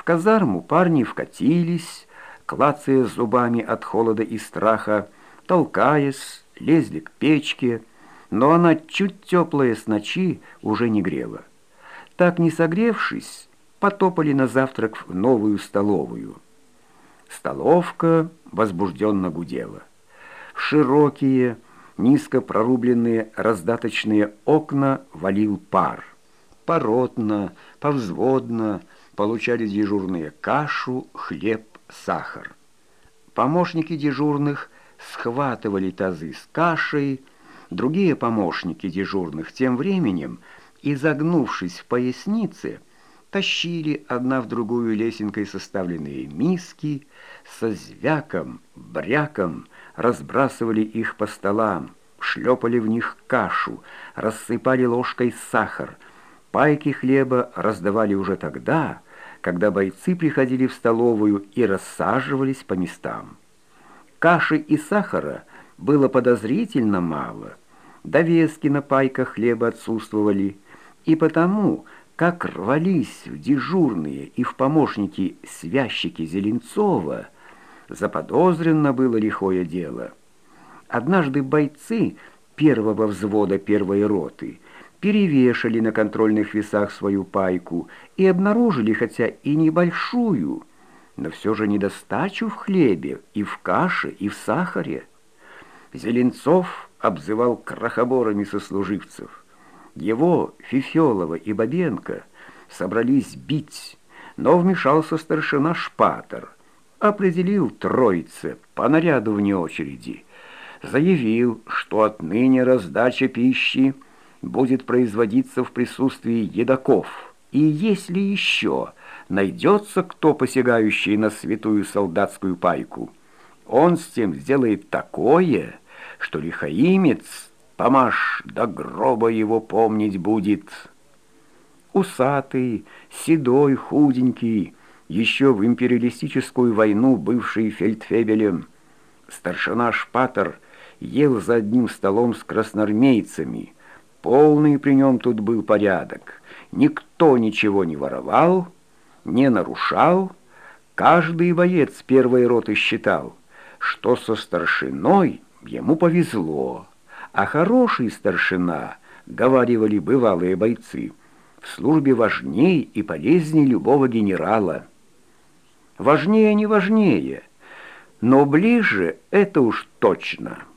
В казарму парни вкатились, клацая зубами от холода и страха, толкаясь, лезли к печке, но она чуть теплая с ночи уже не грела. Так не согревшись, потопали на завтрак в новую столовую. Столовка возбужденно гудела. Широкие, низко прорубленные раздаточные окна валил пар. Поротно, повзводно получали дежурные кашу, хлеб, сахар. Помощники дежурных схватывали тазы с кашей, другие помощники дежурных тем временем, изогнувшись в пояснице, тащили одна в другую лесенкой составленные миски, со звяком, бряком разбрасывали их по столам, шлепали в них кашу, рассыпали ложкой сахар. Пайки хлеба раздавали уже тогда, когда бойцы приходили в столовую и рассаживались по местам. Каши и сахара было подозрительно мало, довески на пайках хлеба отсутствовали, и потому как рвались в дежурные и в помощники связчики Зеленцова, заподозрено было лихое дело. Однажды бойцы первого взвода первой роты перевешали на контрольных весах свою пайку и обнаружили, хотя и небольшую, но все же недостачу в хлебе, и в каше, и в сахаре. Зеленцов обзывал крохоборами сослуживцев. Его, Фифелова и Бабенко собрались бить, но вмешался старшина Шпатер, определил троице по наряду вне очереди, заявил, что отныне раздача пищи будет производиться в присутствии едоков, и если еще найдется кто, посягающий на святую солдатскую пайку, он с тем сделает такое, что лихаимец Помаш до гроба его помнить будет. Усатый, седой, худенький, еще в империалистическую войну бывший фельдфебелем, старшина Шпатер ел за одним столом с красноармейцами. Полный при нем тут был порядок. Никто ничего не воровал, не нарушал. Каждый боец первой роты считал, что со старшиной ему повезло а хороший старшина, говаривали бывалые бойцы, в службе важней и полезней любого генерала. Важнее не важнее, но ближе это уж точно –